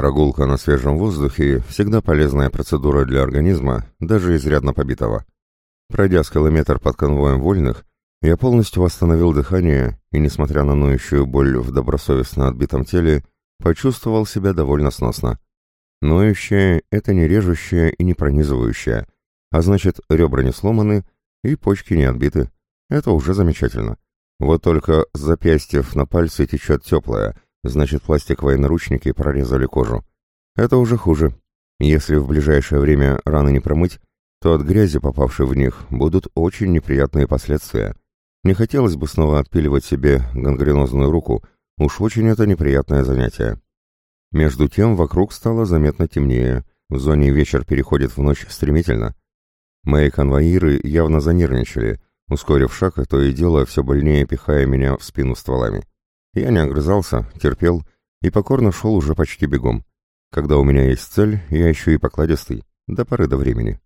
Прогулка на свежем воздухе – всегда полезная процедура для организма, даже изрядно побитого. Пройдя с километр под конвоем вольных, я полностью восстановил дыхание и, несмотря на ноющую боль в добросовестно отбитом теле, почувствовал себя довольно сносно. Ноющее — это не режущее и не пронизывающее, а значит, ребра не сломаны и почки не отбиты. Это уже замечательно. Вот только с запястьев на пальце течет теплое, значит, пластиковые наручники прорезали кожу. Это уже хуже. Если в ближайшее время раны не промыть, то от грязи, попавшей в них, будут очень неприятные последствия. Не хотелось бы снова отпиливать себе гангренозную руку, уж очень это неприятное занятие. Между тем вокруг стало заметно темнее, в зоне вечер переходит в ночь стремительно. Мои конвоиры явно занервничали, ускорив шаг, а то и дело все больнее пихая меня в спину стволами. Я не огрызался, терпел и покорно шел уже почти бегом. Когда у меня есть цель, я еще и покладистый, до поры до времени.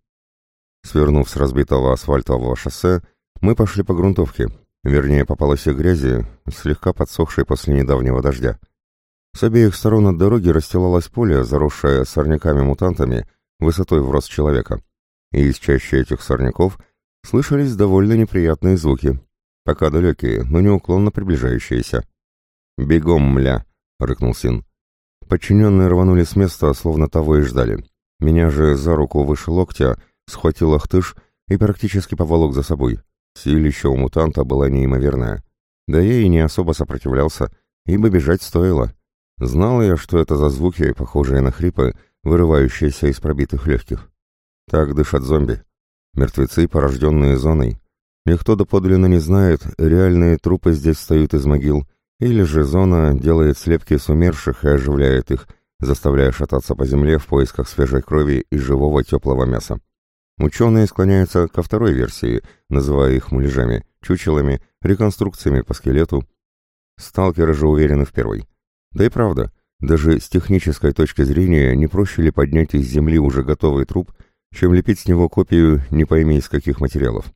Свернув с разбитого асфальтового шоссе, мы пошли по грунтовке, вернее по полосе грязи, слегка подсохшей после недавнего дождя. С обеих сторон от дороги расстилалось поле, заросшее сорняками-мутантами, высотой в рост человека. И из чаще этих сорняков слышались довольно неприятные звуки, пока далекие, но неуклонно приближающиеся. «Бегом, мля!» — рыкнул Син. Подчиненные рванули с места, словно того и ждали. Меня же за руку выше локтя схватил Ахтыш и практически поволок за собой. Силища у мутанта была неимоверная. Да я и не особо сопротивлялся, ибо бежать стоило. Знал я, что это за звуки, похожие на хрипы, вырывающиеся из пробитых легких. Так дышат зомби. Мертвецы, порожденные зоной. Никто доподлинно не знает, реальные трупы здесь встают из могил, или же зона делает слепки с умерших и оживляет их, заставляя шататься по земле в поисках свежей крови и живого теплого мяса. Ученые склоняются ко второй версии, называя их муляжами, чучелами, реконструкциями по скелету. Сталкеры же уверены в первой. Да и правда, даже с технической точки зрения не проще ли поднять из земли уже готовый труп, чем лепить с него копию не пойми из каких материалов.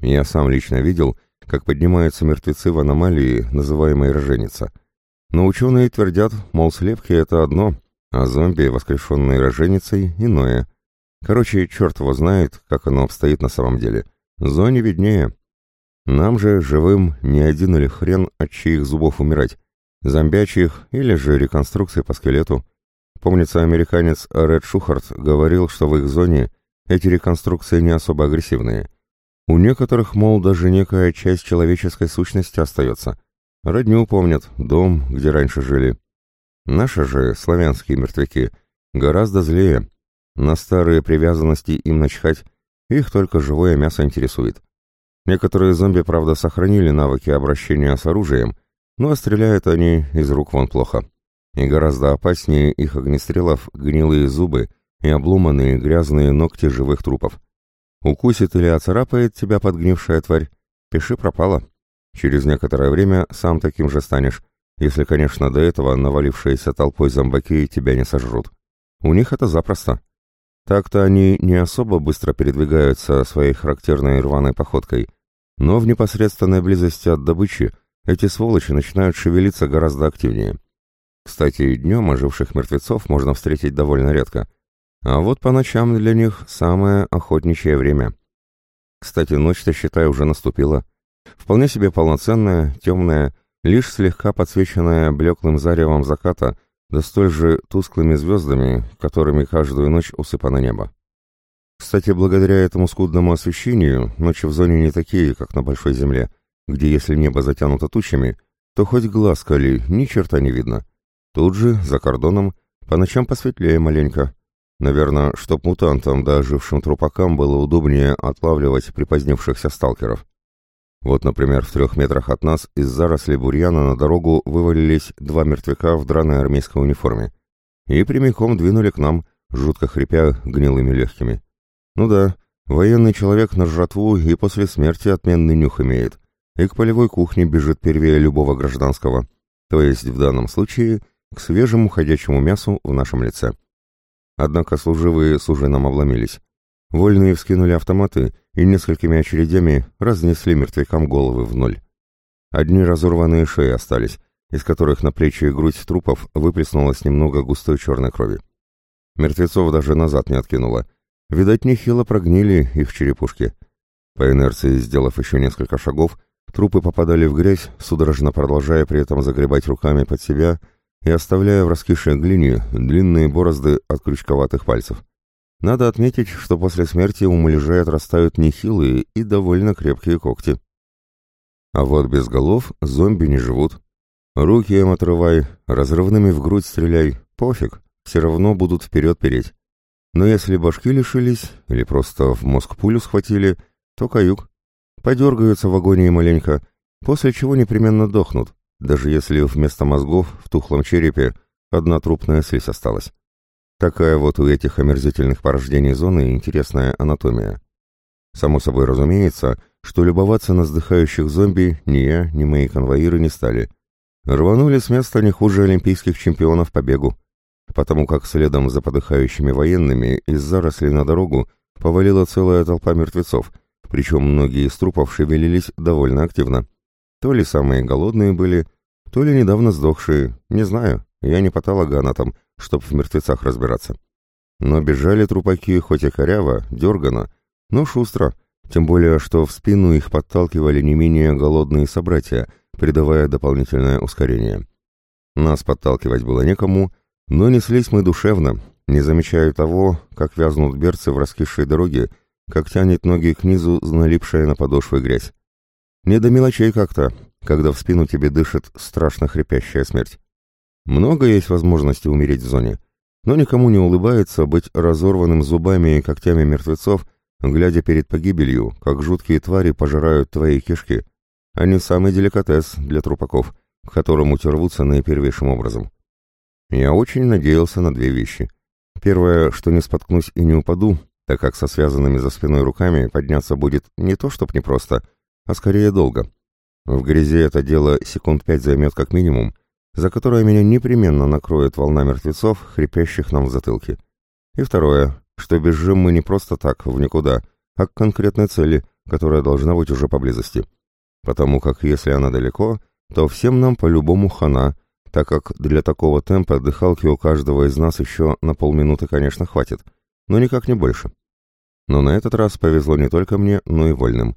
Я сам лично видел, как поднимаются мертвецы в аномалии, называемой роженица. Но ученые твердят, мол, слепки — это одно, а зомби, воскрешенные роженицей, — иное. Короче, черт его знает, как оно обстоит на самом деле. Зоне виднее. Нам же, живым, не один или хрен от чьих зубов умирать зомбячьих или же реконструкции по скелету. Помнится, американец Ред Шухарт говорил, что в их зоне эти реконструкции не особо агрессивные. У некоторых, мол, даже некая часть человеческой сущности остается. Родню помнят, дом, где раньше жили. Наши же, славянские мертвяки, гораздо злее. На старые привязанности им начхать, их только живое мясо интересует. Некоторые зомби, правда, сохранили навыки обращения с оружием, а стреляют они из рук вон плохо. И гораздо опаснее их огнестрелов гнилые зубы и обломанные грязные ногти живых трупов. Укусит или оцарапает тебя подгнившая тварь, пиши пропало. Через некоторое время сам таким же станешь, если, конечно, до этого навалившиеся толпой зомбаки тебя не сожрут. У них это запросто. Так-то они не особо быстро передвигаются своей характерной рваной походкой, но в непосредственной близости от добычи эти сволочи начинают шевелиться гораздо активнее. Кстати, днем оживших мертвецов можно встретить довольно редко, а вот по ночам для них самое охотничье время. Кстати, ночь-то, считай, уже наступила. Вполне себе полноценная, темная, лишь слегка подсвеченная блеклым заревом заката, да столь же тусклыми звездами, которыми каждую ночь усыпано небо. Кстати, благодаря этому скудному освещению, ночи в зоне не такие, как на Большой Земле — где если небо затянуто тучами, то хоть глаз кали, ни черта не видно. Тут же, за кордоном, по ночам посветлее маленько. Наверное, чтоб мутантам да ожившим трупакам было удобнее отлавливать припозднившихся сталкеров. Вот, например, в трех метрах от нас из зарослей бурьяна на дорогу вывалились два мертвяка в драной армейской униформе и прямиком двинули к нам, жутко хрипя гнилыми легкими. Ну да, военный человек на жратву и после смерти отменный нюх имеет и к полевой кухне бежит первее любого гражданского, то есть в данном случае к свежему ходячему мясу в нашем лице. Однако служивые с ужином обломились. Вольные вскинули автоматы и несколькими очередями разнесли мертвякам головы в ноль. Одни разорванные шеи остались, из которых на плечи и грудь трупов выплеснулось немного густой черной крови. Мертвецов даже назад не откинуло. Видать, нехило прогнили их черепушки. По инерции, сделав еще несколько шагов, трупы попадали в грязь, судорожно продолжая при этом загребать руками под себя и оставляя в раскисшей глине длинные борозды от крючковатых пальцев. Надо отметить, что после смерти у муляжей отрастают нехилые и довольно крепкие когти. А вот без голов зомби не живут. Руки им отрывай, разрывными в грудь стреляй, пофиг, все равно будут вперед переть. Но если башки лишились или просто в мозг пулю схватили, то каюк. Подергаются в агонии маленько, после чего непременно дохнут, даже если вместо мозгов в тухлом черепе одна трупная слизь осталась. Такая вот у этих омерзительных порождений зоны интересная анатомия. Само собой разумеется, что любоваться на вздыхающих зомби ни я, ни мои конвоиры не стали. Рванули с места не хуже олимпийских чемпионов по бегу потому как следом за подыхающими военными из зарослей на дорогу повалила целая толпа мертвецов, причем многие из трупов шевелились довольно активно. То ли самые голодные были, то ли недавно сдохшие, не знаю, я не патологоанатом, чтоб в мертвецах разбираться. Но бежали трупаки хоть и коряво, дергано, но шустро, тем более, что в спину их подталкивали не менее голодные собратья, придавая дополнительное ускорение. Нас подталкивать было некому, но неслись мы душевно, не замечая того, как вязнут берцы в раскисшей дороге, как тянет ноги к низу налипшая на подошвы грязь. Не до мелочей как-то, когда в спину тебе дышит страшно хрипящая смерть. Много есть возможности умереть в зоне, но никому не улыбается быть разорванным зубами и когтями мертвецов, глядя перед погибелью, как жуткие твари пожирают твои кишки. Они самый деликатес для трупаков, к которому те рвутся наипервейшим образом. Я очень надеялся на две вещи. Первое, что не споткнусь и не упаду, так как со связанными за спиной руками подняться будет не то чтоб непросто, а скорее долго. В грязи это дело секунд пять займет как минимум, за которое меня непременно накроет волна мертвецов, хрипящих нам в затылке. И второе, что бежим мы не просто так, в никуда, а к конкретной цели, которая должна быть уже поблизости. Потому как если она далеко, то всем нам по-любому хана, так как для такого темпа дыхалки у каждого из нас еще на полминуты, конечно, хватит, но никак не больше. Но на этот раз повезло не только мне, но и вольным.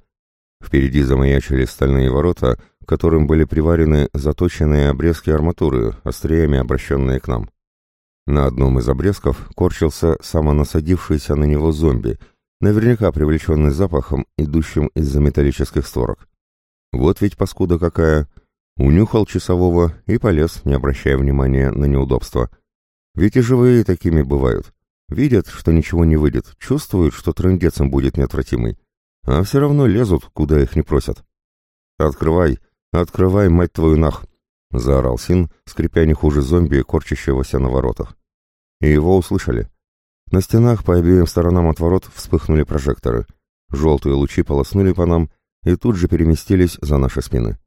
Впереди замаячили стальные ворота, к которым были приварены заточенные обрезки арматуры, остриями обращенные к нам. На одном из обрезков корчился самонасадившийся на него зомби, наверняка привлеченный запахом, идущим из-за металлических створок. Вот ведь паскуда какая! Унюхал часового и полез, не обращая внимания на неудобства. Ведь и живые такими бывают. Видят, что ничего не выйдет, чувствуют, что трындецем будет неотвратимый. А все равно лезут, куда их не просят. «Открывай! Открывай, мать твою нах!» — заорал Син, скрипя не хуже зомби, корчащегося на воротах. И его услышали. На стенах по обеим сторонам от ворот вспыхнули прожекторы. Желтые лучи полоснули по нам и тут же переместились за наши спины.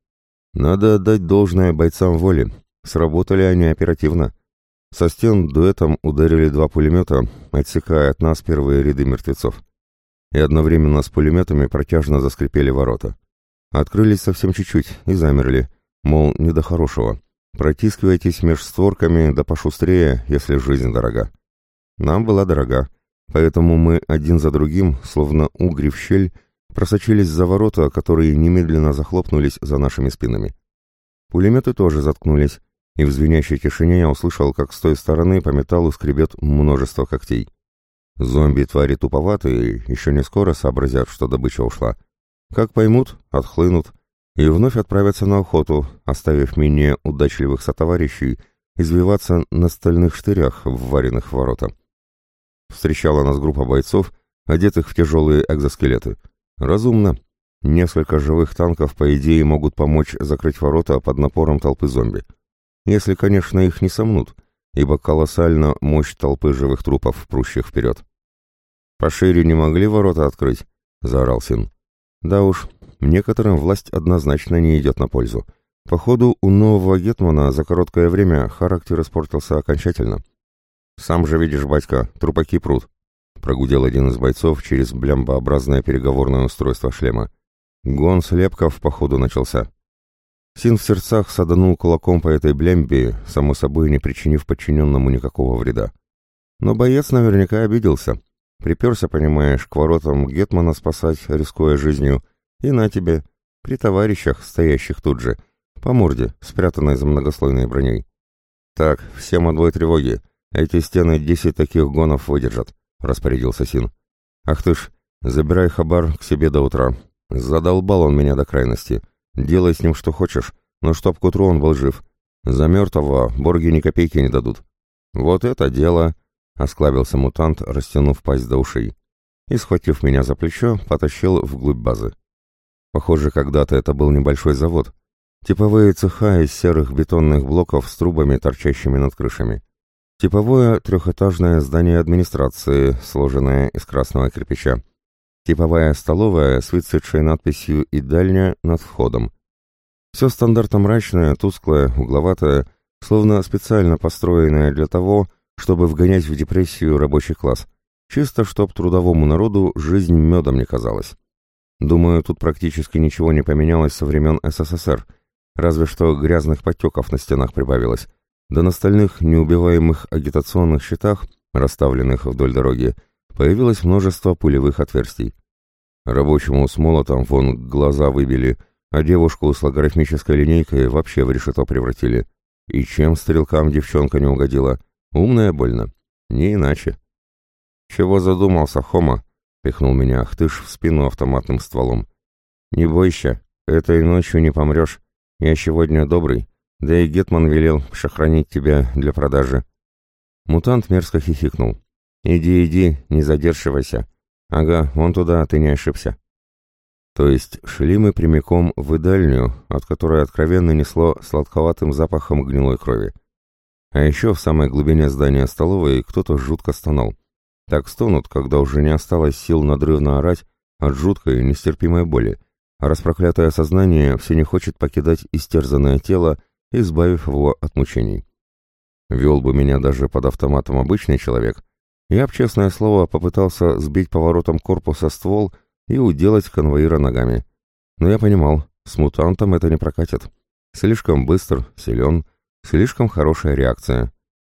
Надо отдать должное бойцам воли. Сработали они оперативно. Со стен дуэтом ударили два пулемета, отсекая от нас первые ряды мертвецов. И одновременно с пулеметами протяжно заскрипели ворота. Открылись совсем чуть-чуть и замерли, мол, не до хорошего. Протискивайтесь меж створками, да пошустрее, если жизнь дорога. Нам была дорога, поэтому мы один за другим, словно угри в щель, просочились за ворота, которые немедленно захлопнулись за нашими спинами. Пулеметы тоже заткнулись, и в звенящей тишине я услышал, как с той стороны по металлу скребет множество когтей. Зомби твари туповатые, еще не скоро сообразят, что добыча ушла. Как поймут, отхлынут и вновь отправятся на охоту, оставив менее удачливых сотоварищей извиваться на стальных штырях, вваренных в ворота. Встречала нас группа бойцов, одетых в тяжелые экзоскелеты — Разумно. Несколько живых танков, по идее, могут помочь закрыть ворота под напором толпы зомби. Если, конечно, их не сомнут, ибо колоссальна мощь толпы живых трупов, прущих вперед. «Пошире не могли ворота открыть?» — заорал Син. «Да уж, некоторым власть однозначно не идет на пользу. Походу, у нового гетмана за короткое время характер испортился окончательно. Сам же видишь, батька, трупаки прут. Прогудел один из бойцов через блямбообразное переговорное устройство шлема. Гон слепков, походу, начался. Син в сердцах саданул кулаком по этой блямбе, само собой не причинив подчиненному никакого вреда. Но боец наверняка обиделся. Приперся, понимаешь, к воротам Гетмана спасать, рискуя жизнью, и на тебе, при товарищах, стоящих тут же, по морде, спрятанной за многослойной броней. «Так, всем отбой тревоги. Эти стены десять таких гонов выдержат», — распорядился Син. «Ах ты ж, забирай хабар к себе до утра. Задолбал он меня до крайности. Делай с ним что хочешь, но чтоб к утру он был жив. За мертвого борги ни копейки не дадут». «Вот это дело!» — осклабился мутант, растянув пасть до ушей. И, схватив меня за плечо, потащил вглубь базы. Похоже, когда-то это был небольшой завод. Типовые цеха из серых бетонных блоков с трубами, торчащими над крышами. Типовое трехэтажное здание администрации, сложенное из красного кирпича. Типовая столовая с выцветшей надписью «И дальня» над входом. Все стандартно мрачное, тусклое, угловатое, словно специально построенное для того, чтобы вгонять в депрессию рабочий класс. Чисто, чтоб трудовому народу жизнь медом не казалась. Думаю, тут практически ничего не поменялось со времен СССР, разве что грязных подтеков на стенах прибавилось, да на стальных неубиваемых агитационных щитах, расставленных вдоль дороги, появилось множество пулевых отверстий. Рабочему с молотом вон глаза выбили, а девушку с логарифмической линейкой вообще в решето превратили. И чем стрелкам девчонка не угодила? Умная больно. Не иначе. «Чего задумался, Хома?» — пихнул меня Ахтыш в спину автоматным стволом. «Не бойся, этой ночью не помрешь. Я сегодня добрый, да и Гетман велел сохранить тебя для продажи». Мутант мерзко хихикнул. «Иди, иди, не задерживайся. Ага, вон туда, ты не ошибся». То есть шли мы прямиком в идальню, от которой откровенно несло сладковатым запахом гнилой крови. А еще в самой глубине здания столовой кто-то жутко стонал. Так стонут, когда уже не осталось сил надрывно орать от жуткой нестерпимой боли, а распроклятое сознание все не хочет покидать истерзанное тело, избавив его от мучений. Вел бы меня даже под автоматом обычный человек, я б, честное слово, попытался сбить поворотом корпуса ствол и уделать конвоира ногами. Но я понимал, с мутантом это не прокатит. Слишком быстр, силен, слишком хорошая реакция.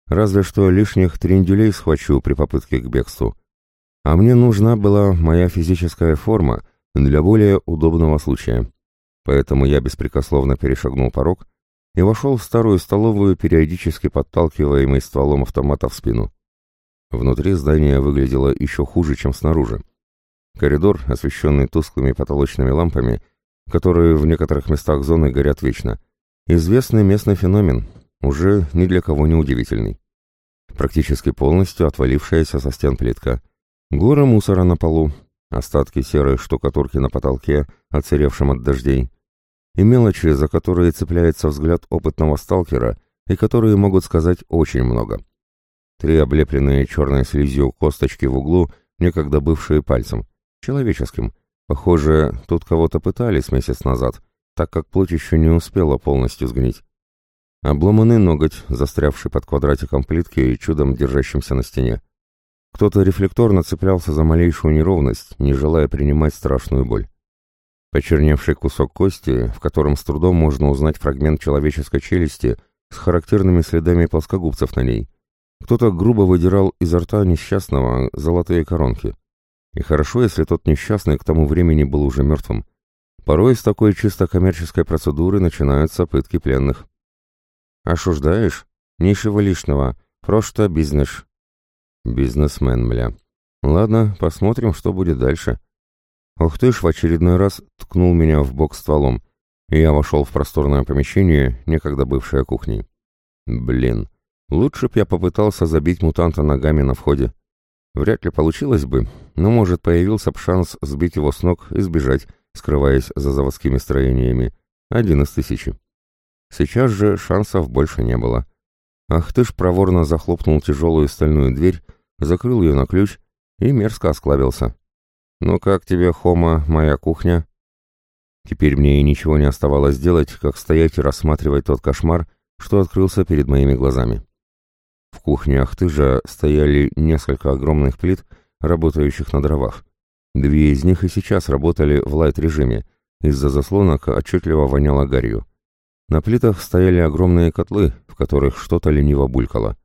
Разве что лишних трендюлей схвачу при попытке к бегству. А мне нужна была моя физическая форма для более удобного случая. Поэтому я беспрекословно перешагнул порог и вошел в старую столовую, периодически подталкиваемый стволом автомата в спину. Внутри здание выглядело еще хуже, чем снаружи. Коридор, освещенный тусклыми потолочными лампами, которые в некоторых местах зоны горят вечно. Известный местный феномен, уже ни для кого не удивительный практически полностью отвалившаяся со стен плитка. Горы мусора на полу, остатки серой штукатурки на потолке, отсыревшем от дождей, и мелочи, за которые цепляется взгляд опытного сталкера и которые могут сказать очень много. Три облепленные черной слизью косточки в углу, некогда бывшие пальцем, человеческим. Похоже, тут кого-то пытались месяц назад, так как плоть еще не успела полностью сгнить. Обломанный ноготь, застрявший под квадратиком плитки и чудом держащимся на стене. Кто-то рефлекторно цеплялся за малейшую неровность, не желая принимать страшную боль. Почерневший кусок кости, в котором с трудом можно узнать фрагмент человеческой челюсти с характерными следами плоскогубцев на ней. Кто-то грубо выдирал изо рта несчастного золотые коронки. И хорошо, если тот несчастный к тому времени был уже мертвым. Порой с такой чисто коммерческой процедуры начинаются пытки пленных. Ошуждаешь? Ничего лишнего. Просто бизнес. Бизнесмен, мля. Ладно, посмотрим, что будет дальше. Ух ты ж, в очередной раз ткнул меня в бок стволом, и я вошел в просторное помещение, некогда бывшее кухней. Блин, лучше б я попытался забить мутанта ногами на входе. Вряд ли получилось бы, но, может, появился б шанс сбить его с ног и сбежать, скрываясь за заводскими строениями. Один из тысячи. Сейчас же шансов больше не было. Ах ты ж проворно захлопнул тяжелую стальную дверь, закрыл ее на ключ и мерзко осклабился. «Ну как тебе, Хома, моя кухня?» Теперь мне и ничего не оставалось делать, как стоять и рассматривать тот кошмар, что открылся перед моими глазами. В кухне Ахтыжа стояли несколько огромных плит, работающих на дровах. Две из них и сейчас работали в лайт-режиме, из-за заслонок отчетливо воняло гарью. На плитах стояли огромные котлы, в которых что-то лениво булькало.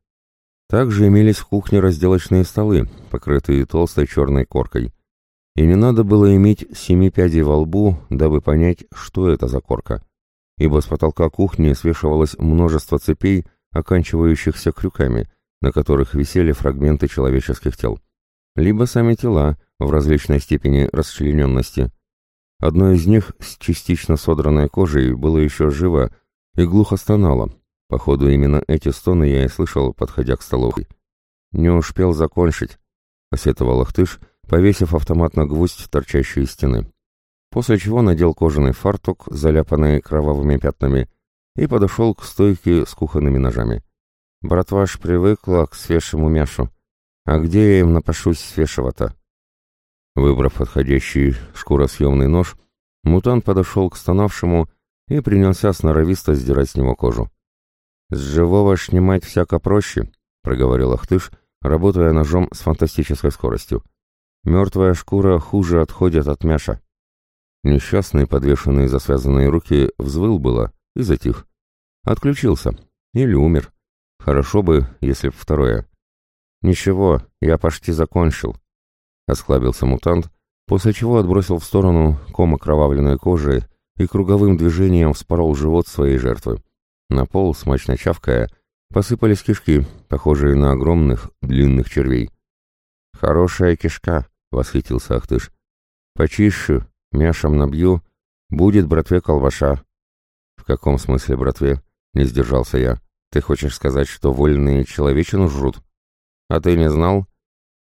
Также имелись в кухне разделочные столы, покрытые толстой черной коркой. И не надо было иметь семи пядей во лбу, дабы понять, что это за корка. Ибо с потолка кухни свешивалось множество цепей, оканчивающихся крюками, на которых висели фрагменты человеческих тел. Либо сами тела в различной степени расчлененности. Одно из них с частично содранной кожей было еще живо и глухо стонало, Походу, именно эти стоны я и слышал, подходя к столовой. «Не успел закончить», — посетовал Ахтыш, повесив автомат на гвоздь, торчащий из стены. После чего надел кожаный фартук, заляпанный кровавыми пятнами, и подошел к стойке с кухонными ножами. «Братваш привыкла к свежему мяшу. А где я им напашусь свежего-то?» Выбрав подходящий шкуросъемный нож, мутант подошел к стонавшему и принялся сноровисто сдирать с него кожу. «С живого снимать всяко проще», — проговорил Ахтыш, работая ножом с фантастической скоростью. «Мертвая шкура хуже отходит от мяша». Несчастный, подвешенный за связанные руки, взвыл было и затих. Отключился. Или умер. Хорошо бы, если б второе. «Ничего, я почти закончил», — осклабился мутант, после чего отбросил в сторону ком окровавленной кожи и круговым движением вспорол живот своей жертвы. На пол, смачно чавкая, посыпались кишки, похожие на огромных длинных червей. «Хорошая кишка», — восхитился Ахтыш. «Почище, мяшем набью, будет братве колбаша». «В каком смысле братве?» — не сдержался я. «Ты хочешь сказать, что вольные человечину жрут?» «А ты не знал?»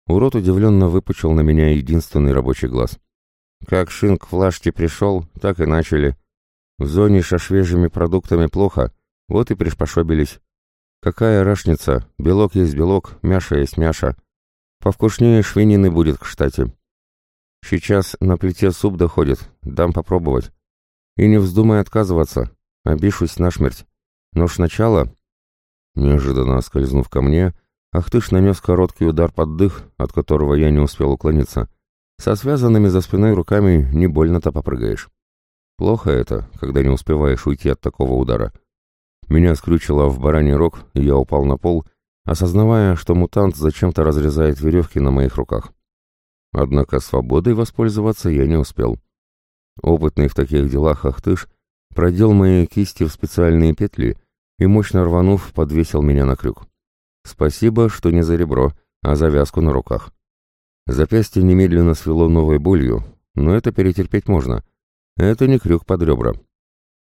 Урод удивленно выпучил на меня единственный рабочий глаз. «Как шинк в лаште пришел, так и начали. В зоне со продуктами плохо, вот и пришпошобились. Какая рашница, белок есть белок, мяша есть мяша. Повкуснее швинины будет, кстати. Сейчас на плите суп доходит, дам попробовать. И не вздумай отказываться, обишусь насмерть. Но сначала... Неожиданно скользнув ко мне, Ахтыш нанес короткий удар под дых, от которого я не успел уклониться. Со связанными за спиной руками не больно-то попрыгаешь. Плохо это, когда не успеваешь уйти от такого удара. Меня скрючило в бараний рог, и я упал на пол, осознавая, что мутант зачем-то разрезает веревки на моих руках. Однако свободой воспользоваться я не успел. Опытный в таких делах Ахтыш продел мои кисти в специальные петли и, мощно рванув, подвесил меня на крюк. Спасибо, что не за ребро, а за вязку на руках. Запястье немедленно свело новой болью, но это перетерпеть можно. Это не крюк под ребра.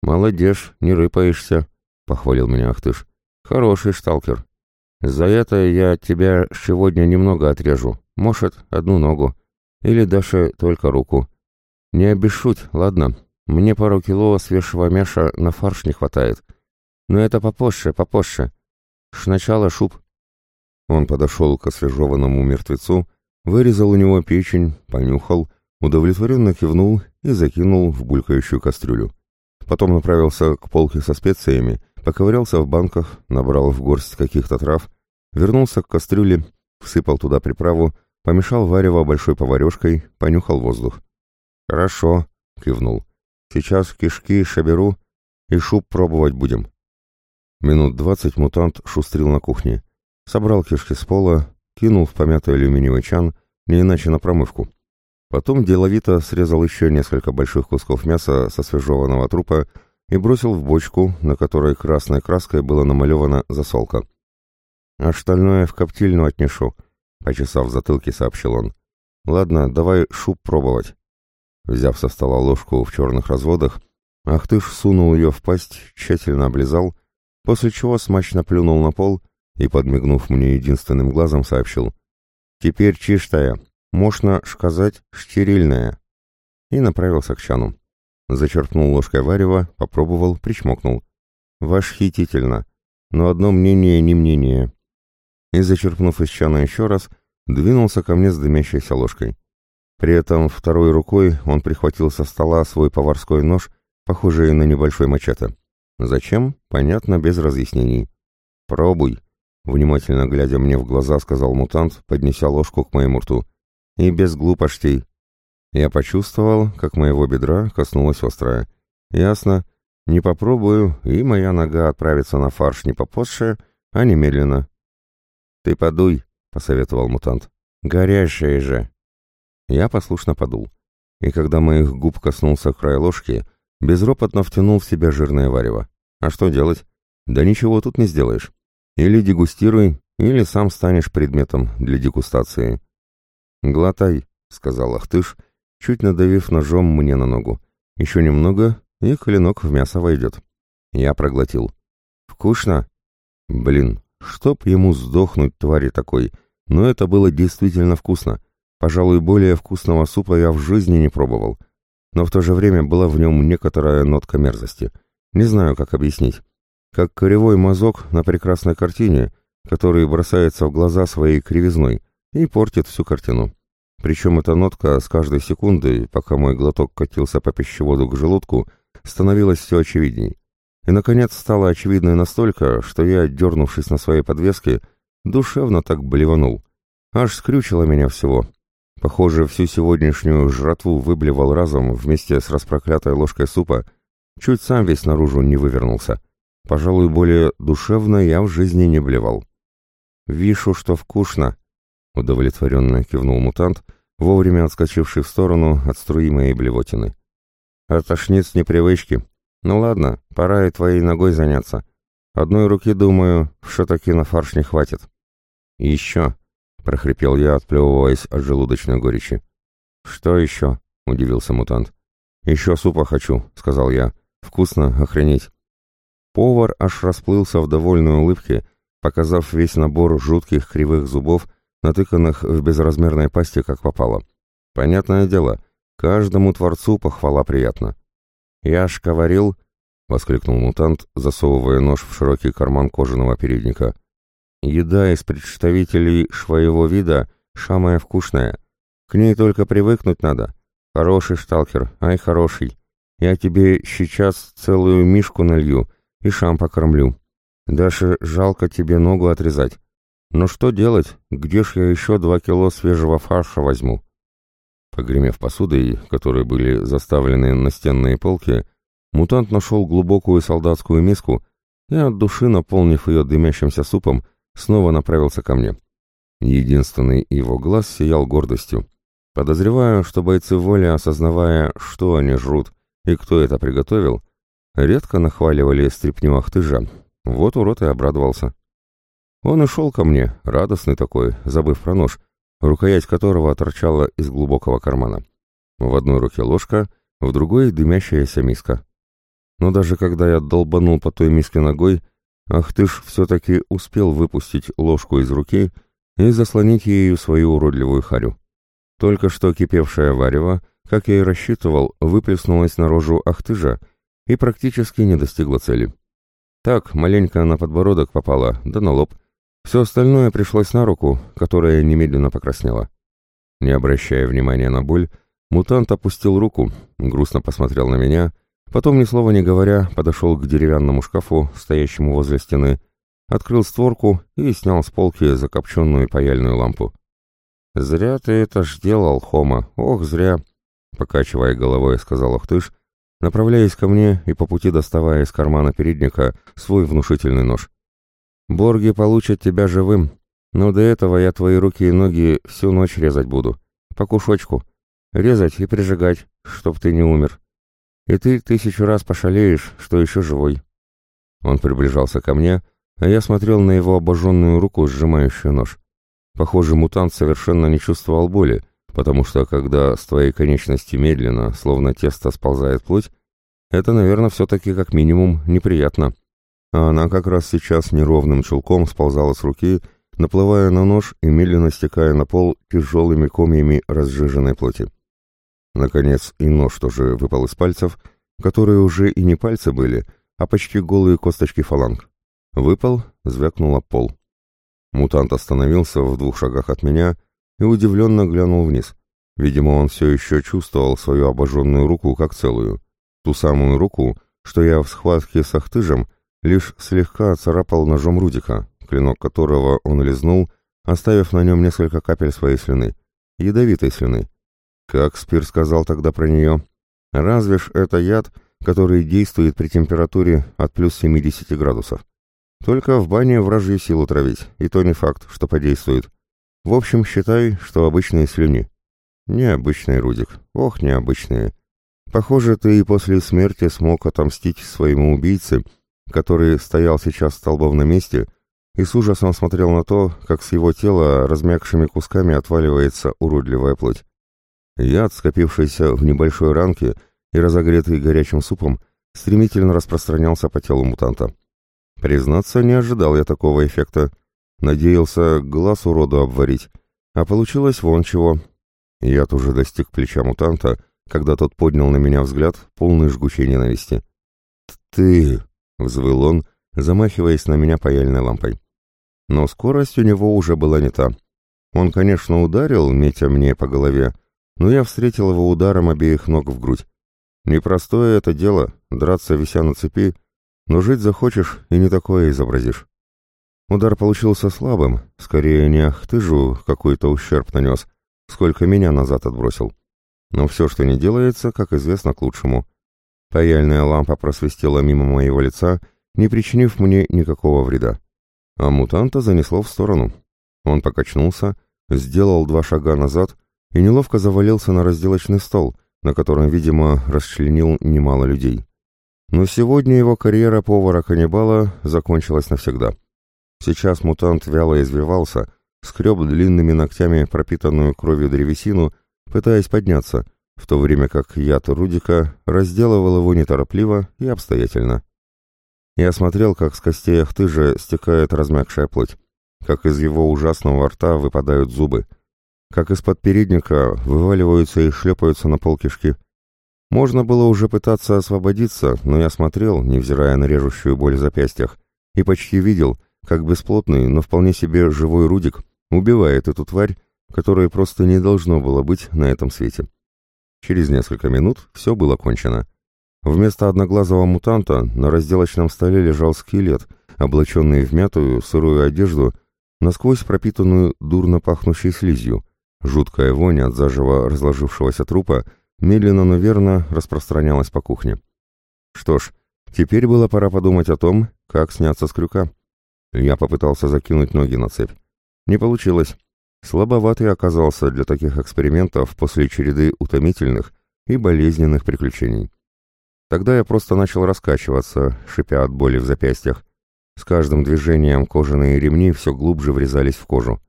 «Молодежь, не рыпаешься», похвалил меня Ахтыш. «Хороший сталкер. За это я тебя сегодня немного отрежу. Может, одну ногу. Или даже только руку. Не обешуть, ладно. Мне пару кило свежего мяша на фарш не хватает. Но это попозже, попозже. Сначала шуб». Он подошел к освежеванному мертвецу, вырезал у него печень, понюхал, удовлетворенно кивнул и закинул в булькающую кастрюлю. Потом направился к полке со специями, Поковырялся в банках, набрал в горсть каких-то трав, вернулся к кастрюле, всыпал туда приправу, помешал варево большой поварешкой, понюхал воздух. «Хорошо», — кивнул. «Сейчас кишки шаберу и шуб пробовать будем». Минут двадцать мутант шустрил на кухне. Собрал кишки с пола, кинул в помятый алюминиевый чан, не иначе на промывку. Потом деловито срезал еще несколько больших кусков мяса со свежеванного трупа и бросил в бочку, на которой красной краской было намалевано засолка. «Остальное в коптильню отнесу», — почесав затылки, сообщил он. «Ладно, давай шуб пробовать». Взяв со стола ложку в черных разводах, Ахтыш сунул ее в пасть, тщательно облизал, после чего смачно плюнул на пол и, подмигнув мне единственным глазом, сообщил. «Теперь чистая, можно сказать, стерильная», и направился к чану. Зачерпнул ложкой варева, попробовал, причмокнул. Восхитительно. Но одно мнение не мнение. И, зачерпнув из чана еще раз, двинулся ко мне с дымящейся ложкой. При этом второй рукой он прихватил со стола свой поварской нож, похожий на небольшой мачете. Зачем? Понятно, без разъяснений. «Пробуй», — внимательно глядя мне в глаза, сказал мутант, поднеся ложку к моему рту. «И без глупостей. Я почувствовал, как моего бедра коснулась острая. Ясно. Не попробую, и моя нога отправится на фарш не попозже, а немедленно. «Ты подуй», — посоветовал мутант. «Горящая же». Я послушно подул. И когда моих губ коснулся край ложки, безропотно втянул в себя жирное варево. А что делать? Да ничего тут не сделаешь. Или дегустируй, или сам станешь предметом для дегустации. «Глотай», — сказал Ахтыш, чуть надавив ножом мне на ногу. «Еще немного, и клинок в мясо войдет». Я проглотил. «Вкусно?» «Блин, чтоб ему сдохнуть, твари такой, но это было действительно вкусно. Пожалуй, более вкусного супа я в жизни не пробовал. Но в то же время была в нем некоторая нотка мерзости. Не знаю, как объяснить. Как коревой мазок на прекрасной картине, который бросается в глаза своей кривизной и портит всю картину. Причем эта нотка с каждой секундой, пока мой глоток катился по пищеводу к желудку, становилась все очевидней. И, наконец, стало очевидной настолько, что я, дернувшись на своей подвеске, душевно так блеванул. Аж скрючило меня всего. Похоже, всю сегодняшнюю жратву выблевал разом вместе с распроклятой ложкой супа, чуть сам весь наружу не вывернулся. Пожалуй, более душевно я в жизни не блевал. «Вишу, что вкусно», — удовлетворенно кивнул мутант, вовремя отскочивший в сторону от струи моей блевотины. «Отошнит с непривычки. Ну ладно, пора и твоей ногой заняться. Одной руки, думаю, что таки на фарш не хватит». «Еще», — прохрипел я, отплевываясь от желудочной горечи. «Что еще?» — удивился мутант. «Еще супа хочу», — сказал я. «Вкусно, охренеть». Повар аж расплылся в довольной улыбке, показав весь набор жутких кривых зубов, натыканных в безразмерной пасти, как попало. Понятное дело, каждому творцу похвала приятна. «Я ж говорил», — воскликнул мутант, засовывая нож в широкий карман кожаного передника. «Еда из представителей своего вида самая вкусная. К ней только привыкнуть надо. Хороший шталкер, ай хороший. Я тебе сейчас целую мишку налью и шам покормлю. Даже жалко тебе ногу отрезать. Но что делать? Где ж я еще два кило свежего фарша возьму?» Погремев посудой, которые были заставлены на стенные полки, мутант нашел глубокую солдатскую миску и, от души наполнив ее дымящимся супом, снова направился ко мне. Единственный его глаз сиял гордостью. Подозреваю, что бойцы воли, осознавая, что они жрут и кто это приготовил, редко нахваливали стряпню Ахтыжа, вот урод и обрадовался. Он и шел ко мне, радостный такой, забыв про нож, рукоять которого торчала из глубокого кармана. В одной руке ложка, в другой дымящаяся миска. Но даже когда я долбанул по той миске ногой, Ахтыш все-таки успел выпустить ложку из руки и заслонить ею свою уродливую харю. Только что кипевшее варево, как я и рассчитывал, выплеснулось наружу Ахтыжа и практически не достигло цели. Так, маленько на подбородок попала, да на лоб. Все остальное пришлось на руку, которая немедленно покраснела. Не обращая внимания на боль, мутант опустил руку, грустно посмотрел на меня, потом, ни слова не говоря, подошел к деревянному шкафу, стоящему возле стены, открыл створку и снял с полки закопченную паяльную лампу. «Зря ты это ж делал, Хома, ох, зря!» Покачивая головой, сказал Ахтыш, направляясь ко мне и по пути доставая из кармана передника свой внушительный нож. «Борги получат тебя живым, но до этого я твои руки и ноги всю ночь резать буду. По кусочку. Резать и прижигать, чтоб ты не умер. И ты тысячу раз пошалеешь, что еще живой». Он приближался ко мне, а я смотрел на его обожженную руку, сжимающую нож. Похоже, мутант совершенно не чувствовал боли, потому что когда с твоей конечности медленно, словно тесто сползает плоть, это, наверное, все-таки как минимум неприятно. А она как раз сейчас неровным чулком сползала с руки, наплывая на нож и медленно стекая на пол тяжелыми комьями разжиженной плоти. Наконец и нож тоже выпал из пальцев, которые уже и не пальцы были, а почти голые косточки фаланг. Выпал, звякнула пол. Мутант остановился в двух шагах от меня и удивленно глянул вниз. Видимо, он все еще чувствовал свою обожженную руку как целую. Ту самую руку, что я в схватке с Ахтыжем лишь слегка царапал ножом Рудика, клинок которого он лизнул, оставив на нем несколько капель своей слюны. Ядовитой слюны. Как Спир сказал тогда про нее? Разве ж это яд, который действует при температуре от плюс 70 градусов. Только в бане вражью силу травить, и то не факт, что подействует. В общем, считай, что обычные слюни. Необычный, Рудик, ох, необычные. Похоже, ты и после смерти смог отомстить своему убийце, который стоял сейчас столбом на месте и с ужасом смотрел на то, как с его тела размягшими кусками отваливается уродливая плоть. Яд, скопившийся в небольшой ранке и разогретый горячим супом, стремительно распространялся по телу мутанта. Признаться, не ожидал я такого эффекта. Надеялся глаз уроду обварить, а получилось вон чего. Яд уже достиг плеча мутанта, когда тот поднял на меня взгляд, полный жгучей ненависти. «Ты!» — взвыл он, замахиваясь на меня паяльной лампой. Но скорость у него уже была не та. Он, конечно, ударил, метя мне по голове, но я встретил его ударом обеих ног в грудь. Непростое это дело — драться, вися на цепи, но жить захочешь и не такое изобразишь. Удар получился слабым, скорее не ахтыжу какой-то ущерб нанес, сколько меня назад отбросил. Но все, что не делается, как известно, к лучшему. Паяльная лампа просвистела мимо моего лица, не причинив мне никакого вреда. А мутанта занесло в сторону. Он покачнулся, сделал два шага назад и неловко завалился на разделочный стол, на котором, видимо, расчленил немало людей. Но сегодня его карьера повара-каннибала закончилась навсегда. Сейчас мутант вяло извивался, скреб длинными ногтями пропитанную кровью древесину, пытаясь подняться, в то время как яд Рудика разделывал его неторопливо и обстоятельно. Я смотрел, как с костей Ахтыжа стекает размягшая плоть, как из его ужасного рта выпадают зубы, как из-под передника вываливаются и шлепаются на пол кишки. Можно было уже пытаться освободиться, но я смотрел, невзирая на режущую боль в запястьях, и почти видел, как бесплотный, но вполне себе живой Рудик убивает эту тварь, которой просто не должно было быть на этом свете. Через несколько минут все было кончено. Вместо одноглазого мутанта на разделочном столе лежал скелет, облаченный в мятую, сырую одежду, насквозь пропитанную дурно пахнущей слизью, Жуткая вонь от заживо разложившегося трупа медленно, но верно распространялась по кухне. Что ж, теперь было пора подумать о том, как сняться с крюка. Я попытался закинуть ноги на цепь. Не получилось. Слабоватый оказался для таких экспериментов после череды утомительных и болезненных приключений. Тогда я просто начал раскачиваться, шипя от боли в запястьях. С каждым движением кожаные ремни все глубже врезались в кожу.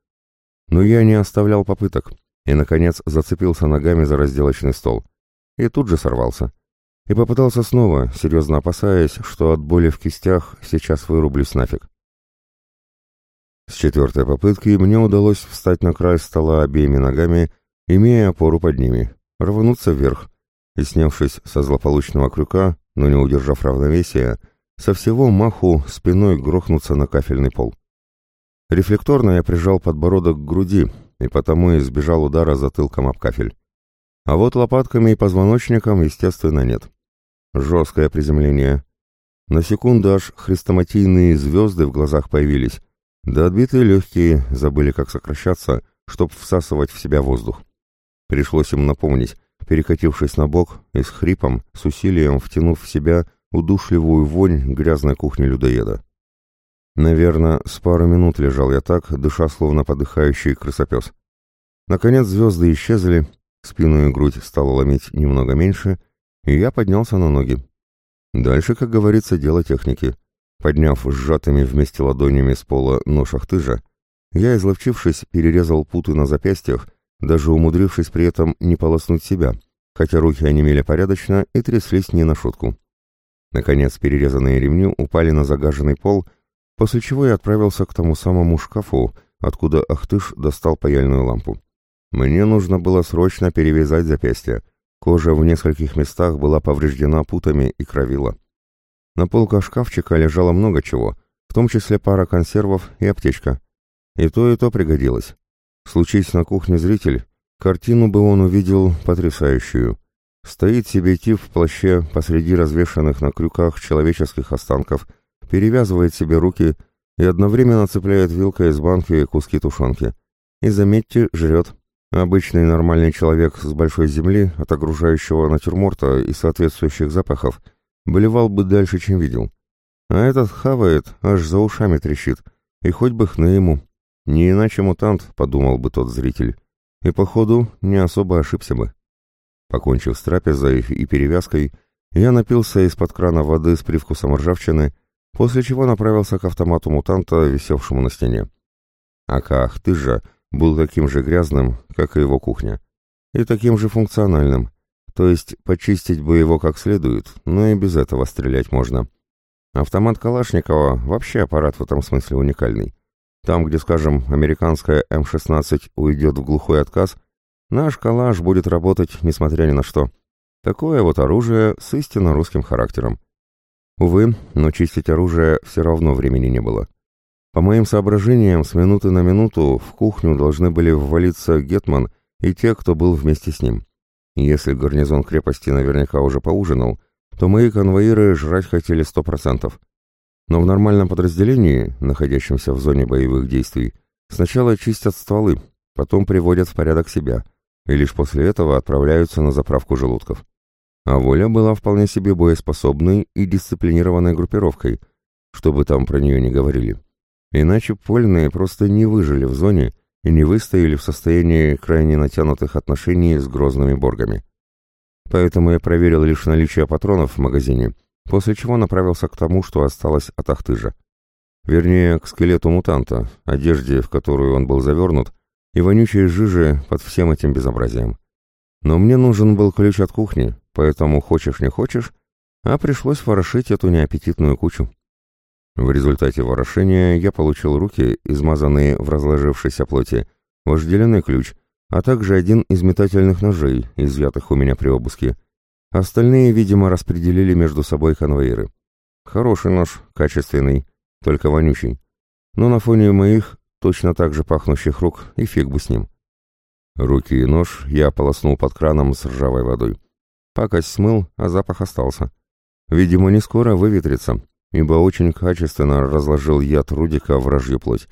Но я не оставлял попыток и, наконец, зацепился ногами за разделочный стол. И тут же сорвался. И попытался снова, серьезно опасаясь, что от боли в кистях сейчас вырублюсь нафиг. С четвертой попытки мне удалось встать на край стола обеими ногами, имея опору под ними, рвануться вверх, и, снявшись со злополучного крюка, но не удержав равновесия, со всего маху спиной грохнуться на кафельный пол. Рефлекторно я прижал подбородок к груди и потому избежал удара затылком об кафель. А вот лопатками и позвоночником, естественно, нет. Жесткое приземление. На секунду аж хрестоматийные звезды в глазах появились, да отбитые легкие забыли, как сокращаться, чтоб всасывать в себя воздух. Пришлось им напомнить, перекатившись на бок и с хрипом, с усилием втянув в себя удушливую вонь грязной кухни людоеда. Наверное, с пару минут лежал я так, дыша словно подыхающий крысопес. Наконец звезды исчезли, спину и грудь стало ломить немного меньше, и я поднялся на ноги. Дальше, как говорится, дело техники. Подняв сжатыми вместе ладонями с пола нож ахтыжа, я, изловчившись, перерезал путы на запястьях, даже умудрившись при этом не полоснуть себя, хотя руки онемели порядочно и тряслись не на шутку. Наконец, перерезанные ремни упали на загаженный пол — после чего я отправился к тому самому шкафу, откуда Ахтыш достал паяльную лампу. Мне нужно было срочно перевязать запястье. Кожа в нескольких местах была повреждена путами и кровила. На полках шкафчика лежало много чего, в том числе пара консервов и аптечка. И то, и то пригодилось. Случись на кухне зритель, картину бы он увидел потрясающую. Стоит себе тип в плаще посреди развешанных на крюках человеческих останков – перевязывает себе руки и одновременно цепляет вилкой из банки куски тушенки. И, заметьте, жрет. Обычный нормальный человек с большой земли от окружающего натюрморта и соответствующих запахов блевал бы дальше, чем видел. А этот хавает, аж за ушами трещит, и хоть бы хны ему. Не иначе мутант, подумал бы тот зритель. И, походу, не особо ошибся бы. Покончив с трапезой и перевязкой, я напился из-под крана воды с привкусом ржавчины, после чего направился к автомату мутанта, висевшему на стене. Ака же был таким же грязным, как и его кухня, и таким же функциональным, то есть почистить бы его как следует, но и без этого стрелять можно. Автомат Калашникова вообще аппарат в этом смысле уникальный. Там, где, скажем, американская М-16 уйдет в глухой отказ, наш Калаш будет работать несмотря ни на что. Такое вот оружие с истинно русским характером. Увы, но чистить оружие все равно времени не было. По моим соображениям, с минуты на минуту в кухню должны были ввалиться Гетман и те, кто был вместе с ним. Если гарнизон крепости наверняка уже поужинал, то мои конвоиры жрать хотели сто процентов. Но в нормальном подразделении, находящемся в зоне боевых действий, сначала чистят стволы, потом приводят в порядок себя, и лишь после этого отправляются на заправку желудков. А воля была вполне себе боеспособной и дисциплинированной группировкой, чтобы там про нее не говорили. Иначе польные просто не выжили в зоне и не выстояли в состоянии крайне натянутых отношений с грозными боргами. Поэтому я проверил лишь наличие патронов в магазине, после чего направился к тому, что осталось от Ахтыжа. Вернее, к скелету мутанта, одежде, в которую он был завернут, и вонючей жижи под всем этим безобразием. Но мне нужен был ключ от кухни, поэтому хочешь не хочешь, а пришлось ворошить эту неаппетитную кучу. В результате ворошения я получил руки, измазанные в разложившейся плоти, вожделенный ключ, а также один из метательных ножей, изъятых у меня при обыске. Остальные, видимо, распределили между собой конвоиры. Хороший нож, качественный, только вонючий. Но на фоне моих, точно так же пахнущих рук, и фиг бы с ним. Руки и нож я полоснул под краном с ржавой водой. Пакость смыл, а запах остался. Видимо, не скоро выветрится, ибо очень качественно разложил яд Рудика вражью плоть.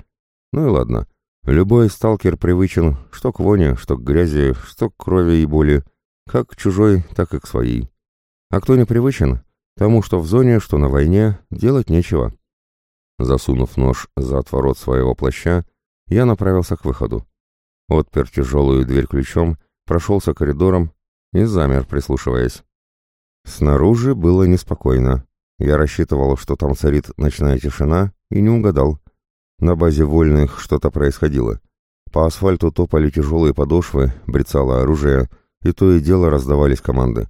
Ну и ладно. Любой сталкер привычен что к воне, что к грязи, что к крови и боли, как к чужой, так и к своей. А кто не привычен, тому, что в зоне, что на войне, делать нечего. Засунув нож за отворот своего плаща, я направился к выходу. Отпер тяжелую дверь ключом, прошелся коридором и замер, прислушиваясь. Снаружи было неспокойно. Я рассчитывал, что там царит ночная тишина, и не угадал. На базе вольных что-то происходило. По асфальту топали тяжелые подошвы, брецало оружие, и то и дело раздавались команды.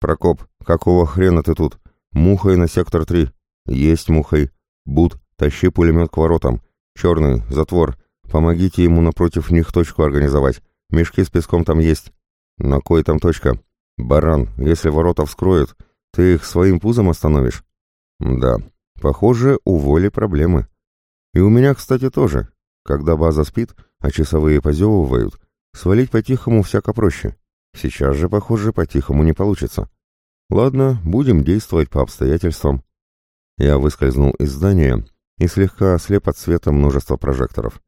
«Прокоп, какого хрена ты тут? Мухой на сектор 3. Есть мухой. Бут, тащи пулемет к воротам. Черный, затвор. Помогите ему напротив них точку организовать. Мешки с песком там есть. На кой там точка? Баран, если ворота вскроют, ты их своим пузом остановишь? Да, похоже, у воли проблемы. И у меня, кстати, тоже. Когда база спит, а часовые позевывают, свалить по-тихому всяко проще. Сейчас же, похоже, по-тихому не получится. Ладно, будем действовать по обстоятельствам. Я выскользнул из здания и слегка ослеп от света множества прожекторов.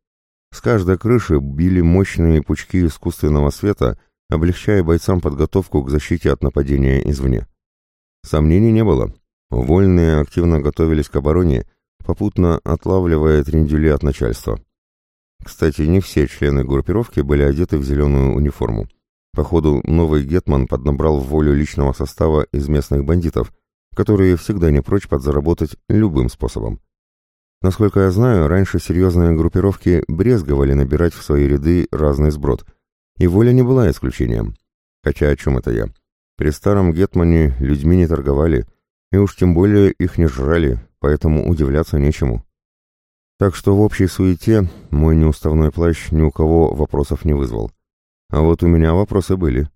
С каждой крыши били мощные пучки искусственного света, облегчая бойцам подготовку к защите от нападения извне. Сомнений не было. Вольные активно готовились к обороне, попутно отлавливая трендюли от начальства. Кстати, не все члены группировки были одеты в зеленую униформу. Походу, новый Гетман поднабрал в волю личного состава из местных бандитов, которые всегда не прочь подзаработать любым способом. Насколько я знаю, раньше серьезные группировки брезговали набирать в свои ряды разный сброд, и воля не была исключением. Хотя о чем это я? При старом Гетмане людьми не торговали, и уж тем более их не жрали, поэтому удивляться нечему. Так что в общей суете мой неуставной плащ ни у кого вопросов не вызвал. А вот у меня вопросы были.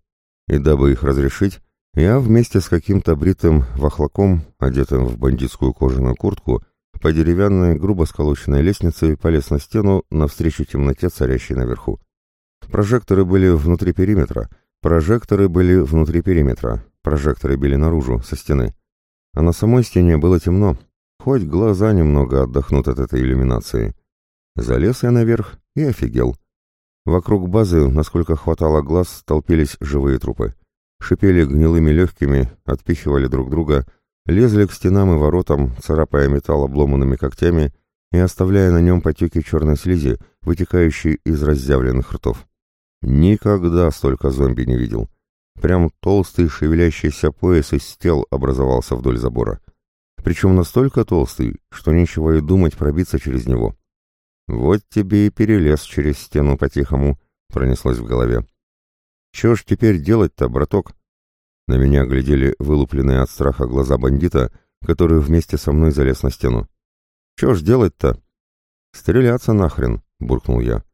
И дабы их разрешить, я вместе с каким-то бритым вахлаком, одетым в бандитскую кожаную куртку, по деревянной, грубо сколоченной лестнице полез на стену навстречу темноте, царящей наверху. Прожекторы были внутри периметра, прожекторы были внутри периметра, прожекторы били наружу, со стены. А на самой стене было темно, хоть глаза немного отдохнут от этой иллюминации. Залез я наверх и офигел. Вокруг базы, насколько хватало глаз, толпились живые трупы. Шипели гнилыми легкими, отпихивали друг друга, лезли к стенам и воротам, царапая металл обломанными когтями и оставляя на нем потеки черной слизи, вытекающей из разъявленных ртов. Никогда столько зомби не видел. Прям толстый шевелящийся пояс из тел образовался вдоль забора. Причем настолько толстый, что нечего и думать пробиться через него. «Вот тебе и перелез через стену по-тихому», — пронеслось в голове. «Чего ж теперь делать-то, браток?» На меня глядели вылупленные от страха глаза бандита, который вместе со мной залез на стену. «Чего ж делать-то?» «Стреляться нахрен», — буркнул я.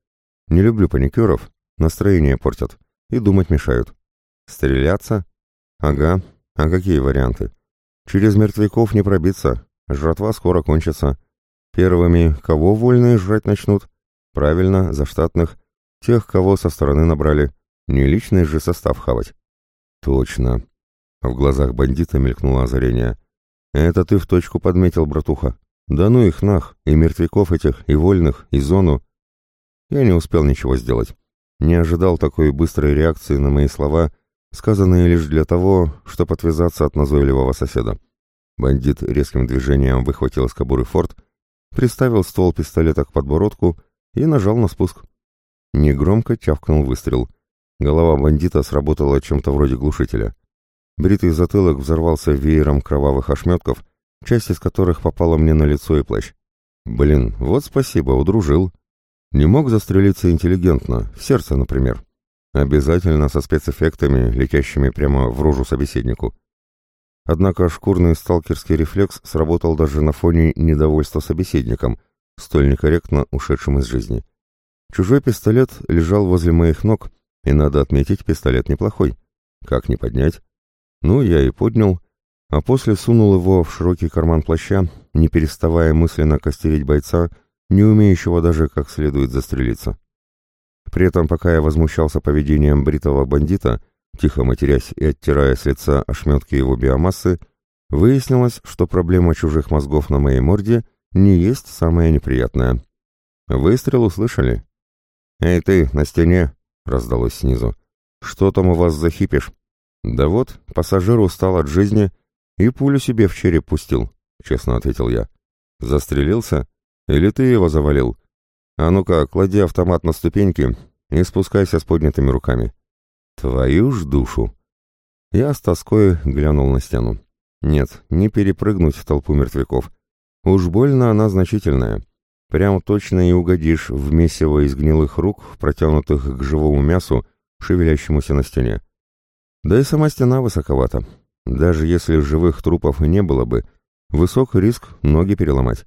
«Не люблю паникеров, настроение портят и думать мешают». «Стреляться?» «Ага, а какие варианты?» «Через мертвяков не пробиться, жратва скоро кончится. Первыми кого вольные жрать начнут? Правильно, заштатных. Тех, кого со стороны набрали. Не личный же состав хавать. Точно. В глазах бандита мелькнуло озарение. Это ты в точку подметил, братуха. Да ну их нах, и мертвяков этих, и вольных, и зону. Я не успел ничего сделать. Не ожидал такой быстрой реакции на мои слова, сказанные лишь для того, чтобы отвязаться от назойливого соседа. Бандит резким движением выхватил из кобуры форт приставил ствол пистолета к подбородку и нажал на спуск. Негромко тявкнул выстрел. Голова бандита сработала чем-то вроде глушителя. Бритый затылок взорвался веером кровавых ошметков, часть из которых попала мне на лицо и плащ. Блин, вот спасибо, удружил. Не мог застрелиться интеллигентно, в сердце, например. Обязательно со спецэффектами, летящими прямо в рожу собеседнику. Однако шкурный сталкерский рефлекс сработал даже на фоне недовольства собеседником, столь некорректно ушедшим из жизни. Чужой пистолет лежал возле моих ног, и, надо отметить, пистолет неплохой. Как не поднять? Ну, я и поднял, а после сунул его в широкий карман плаща, не переставая мысленно костерить бойца, не умеющего даже как следует застрелиться. При этом, пока я возмущался поведением бритого бандита, Тихо матерясь и оттирая с лица ошметки его биомассы, выяснилось, что проблема чужих мозгов на моей морде не есть самая неприятная. Выстрел услышали. «Эй ты, на стене!» — раздалось снизу. «Что там у вас за хипиш?» «Да вот, пассажир устал от жизни и пулю себе в череп пустил», — честно ответил я. «Застрелился? Или ты его завалил? А ну-ка, клади автомат на ступеньки и спускайся с поднятыми руками». Твою ж душу! Я с тоской глянул на стену. Нет, не перепрыгнуть в толпу мертвяков. Уж больно она значительная. Прям точно и угодишь в месиво из гнилых рук, протянутых к живому мясу, шевелящемуся на стене. Да и сама стена высоковата. Даже если живых трупов и не было бы, высок риск ноги переломать.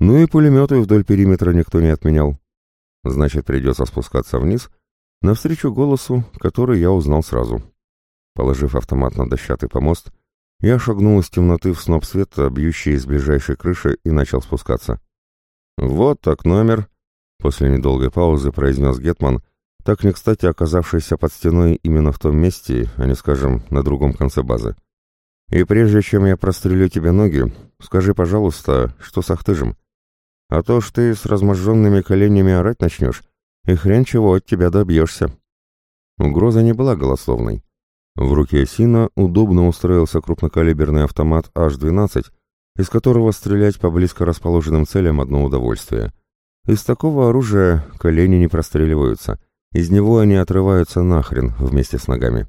Ну и пулеметы вдоль периметра никто не отменял. Значит, придется спускаться вниз навстречу голосу, который я узнал сразу. Положив автомат на дощатый помост, я шагнул из темноты в сноп света, бьющий из ближайшей крыши, и начал спускаться. «Вот так номер», — после недолгой паузы произнес Гетман, так не кстати оказавшийся под стеной именно в том месте, а не, скажем, на другом конце базы. «И прежде чем я прострелю тебе ноги, скажи, пожалуйста, что с Ахтыжем? А то ж ты с разможженными коленями орать начнешь, и хрен чего от тебя добьешься. Угроза не была голословной. В руке Сина удобно устроился крупнокалиберный автомат H-12, из которого стрелять по близко расположенным целям одно удовольствие. Из такого оружия колени не простреливаются, из него они отрываются нахрен вместе с ногами.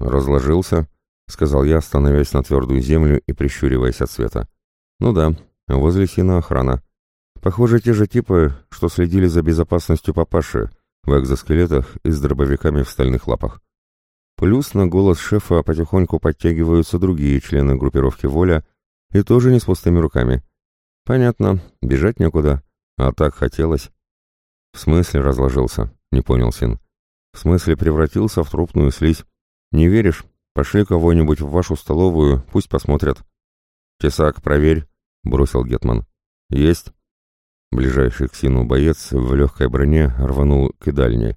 «Разложился», — сказал я, становясь на твердую землю и прищуриваясь от света. «Ну да, возле Сина охрана. Похоже, те же типы, что следили за безопасностью папаши в экзоскелетах и с дробовиками в стальных лапах. Плюс на голос шефа потихоньку подтягиваются другие члены группировки «Воля» и тоже не с пустыми руками. Понятно, бежать некуда, а так хотелось. В смысле разложился, не понял Син. В смысле превратился в трупную слизь. Не веришь? Пошли кого-нибудь в вашу столовую, пусть посмотрят. Тесак, проверь, бросил Гетман. Есть. Ближайший к Сину боец в легкой броне рванул к идальне.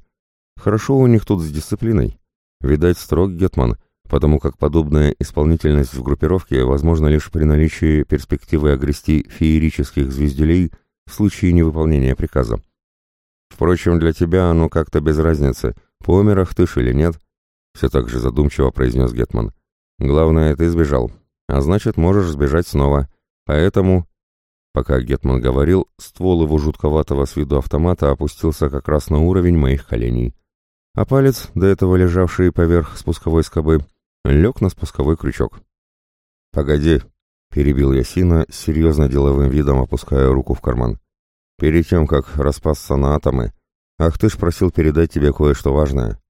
Хорошо у них тут с дисциплиной. Видать, строг Гетман, потому как подобная исполнительность в группировке возможна лишь при наличии перспективы огрести феерических звезделей в случае невыполнения приказа. Впрочем, для тебя оно как-то без разницы, помер Ахтыш или нет, все так же задумчиво произнес Гетман. Главное, ты сбежал. а значит, можешь сбежать снова. Поэтому...» Пока Гетман говорил, ствол его жутковатого с виду автомата опустился как раз на уровень моих коленей. А палец, до этого лежавший поверх спусковой скобы, лег на спусковой крючок. «Погоди», — перебил я Сина, серьезно деловым видом опуская руку в карман. «Перед тем, как распасться на атомы, ах ты ж просил передать тебе кое-что важное».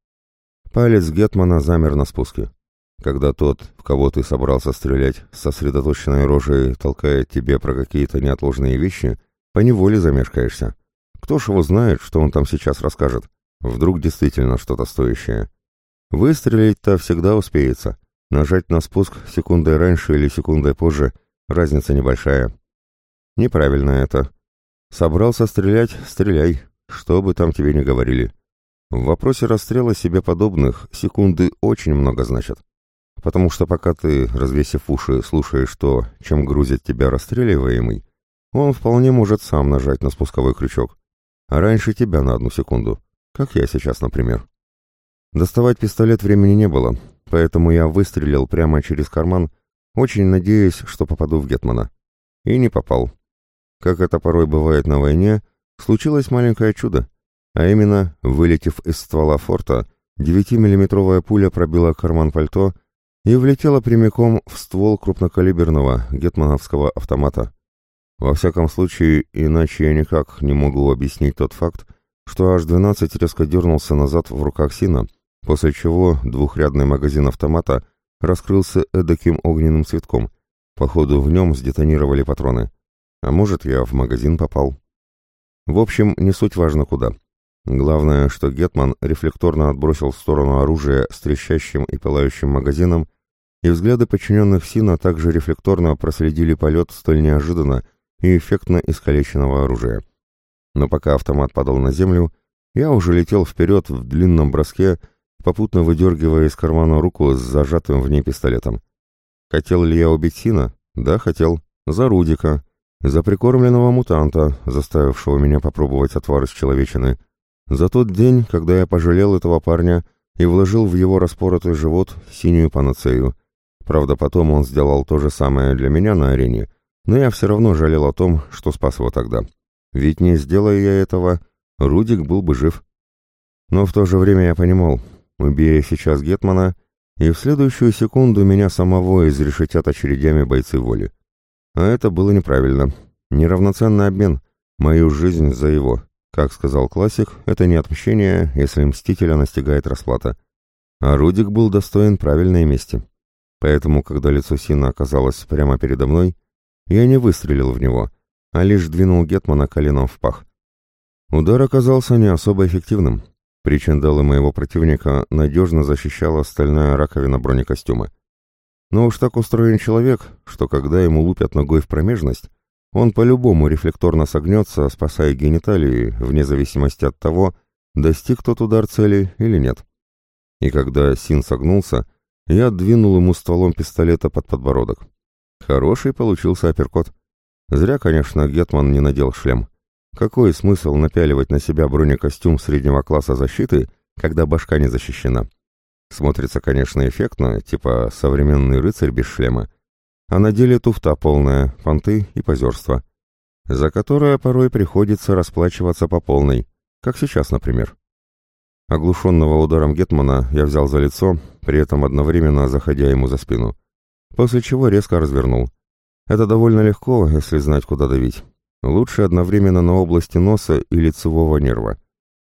Палец Гетмана замер на спуске. Когда тот, в кого ты собрался стрелять, с сосредоточенной рожей толкает тебе про какие-то неотложные вещи, поневоле замешкаешься. Кто ж его знает, что он там сейчас расскажет? Вдруг действительно что-то стоящее. Выстрелить-то всегда успеется. Нажать на спуск секундой раньше или секундой позже — разница небольшая. Неправильно это. Собрался стрелять — стреляй, что бы там тебе ни говорили. В вопросе расстрела себе подобных секунды очень много значат. Потому что пока ты, развесив уши, слушаешь то, чем грузит тебя расстреливаемый, он вполне может сам нажать на спусковой крючок. А раньше тебя на одну секунду. Как я сейчас, например. Доставать пистолет времени не было, поэтому я выстрелил прямо через карман, очень надеясь, что попаду в Гетмана. И не попал. Как это порой бывает на войне, случилось маленькое чудо. А именно, вылетев из ствола форта, 9-миллиметровая пуля пробила карман пальто и влетела прямиком в ствол крупнокалиберного гетмановского автомата. Во всяком случае, иначе я никак не могу объяснить тот факт, что H-12 резко дернулся назад в руках Сина, после чего двухрядный магазин автомата раскрылся эдаким огненным цветком. Походу, в нем сдетонировали патроны. А может, я в магазин попал. В общем, не суть важно куда. Главное, что Гетман рефлекторно отбросил в сторону оружия с трещащим и пылающим магазином и взгляды подчиненных Сина также рефлекторно проследили полет столь неожиданно и эффектно искалеченного оружия. Но пока автомат падал на землю, я уже летел вперед в длинном броске, попутно выдергивая из кармана руку с зажатым в ней пистолетом. Хотел ли я убить Сина? Да, хотел. За Рудика. За прикормленного мутанта, заставившего меня попробовать отвар из человечины. За тот день, когда я пожалел этого парня и вложил в его распоротый живот синюю панацею — Правда, потом он сделал то же самое для меня на арене, но я все равно жалел о том, что спас его тогда. Ведь не сделая я этого, Рудик был бы жив. Но в то же время я понимал, убей сейчас Гетмана, и в следующую секунду меня самого изрешетят очередями бойцы воли. А это было неправильно. Неравноценный обмен. Мою жизнь за его. Как сказал классик, это не отмщение, если мстителя настигает расплата. А Рудик был достоин правильной мести. Поэтому, когда лицо Сина оказалось прямо передо мной, я не выстрелил в него, а лишь двинул Гетмана коленом в пах. Удар оказался не особо эффективным. Причиндалы моего противника надежно защищала стальная раковина бронекостюма. Но уж так устроен человек, что когда ему лупят ногой в промежность, он по-любому рефлекторно согнется, спасая гениталии, вне зависимости от того, достиг тот удар цели или нет. И когда Син согнулся, я двинул ему стволом пистолета под подбородок. Хороший получился апперкот. Зря, конечно, Гетман не надел шлем. Какой смысл напяливать на себя бронекостюм среднего класса защиты, когда башка не защищена? Смотрится, конечно, эффектно, типа современный рыцарь без шлема, а на деле туфта полная, понты и позерство, за которое порой приходится расплачиваться по полной, как сейчас, например. Оглушенного ударом Гетмана я взял за лицо, при этом одновременно заходя ему за спину, после чего резко развернул. Это довольно легко, если знать, куда давить. Лучше одновременно на области носа и лицевого нерва.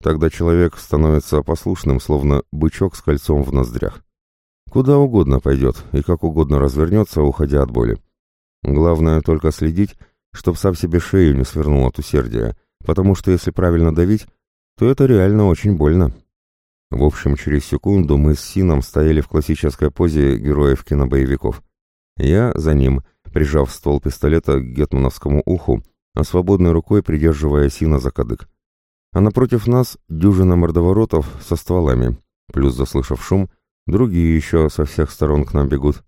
Тогда человек становится послушным, словно бычок с кольцом в ноздрях. Куда угодно пойдет и как угодно развернется, уходя от боли. Главное только следить, чтоб сам себе шею не свернул от усердия, потому что если правильно давить, то это реально очень больно. В общем, через секунду мы с Сином стояли в классической позе героев кинобоевиков. Я за ним, прижав ствол пистолета к гетмановскому уху, а свободной рукой придерживая Сина за кадык. А напротив нас дюжина мордоворотов со стволами, плюс, заслышав шум, другие еще со всех сторон к нам бегут.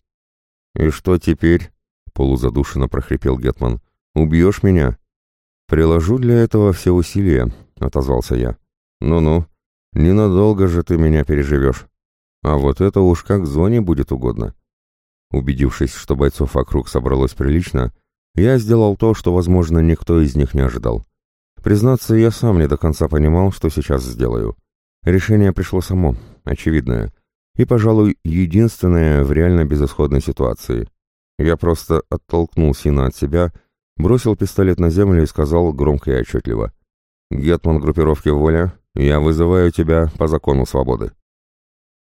«И что теперь?» — полузадушенно прохрипел Гетман. «Убьешь меня?» «Приложу для этого все усилия», — отозвался я. «Ну-ну», Ненадолго же ты меня переживешь. А вот это уж как зоне будет угодно. Убедившись, что бойцов вокруг собралось прилично, я сделал то, что, возможно, никто из них не ожидал. Признаться, я сам не до конца понимал, что сейчас сделаю. Решение пришло само, очевидное, и, пожалуй, единственное в реально безысходной ситуации. Я просто оттолкнул Сина от себя, бросил пистолет на землю и сказал громко и отчетливо. «Гетман группировки «Воля», я вызываю тебя по закону свободы».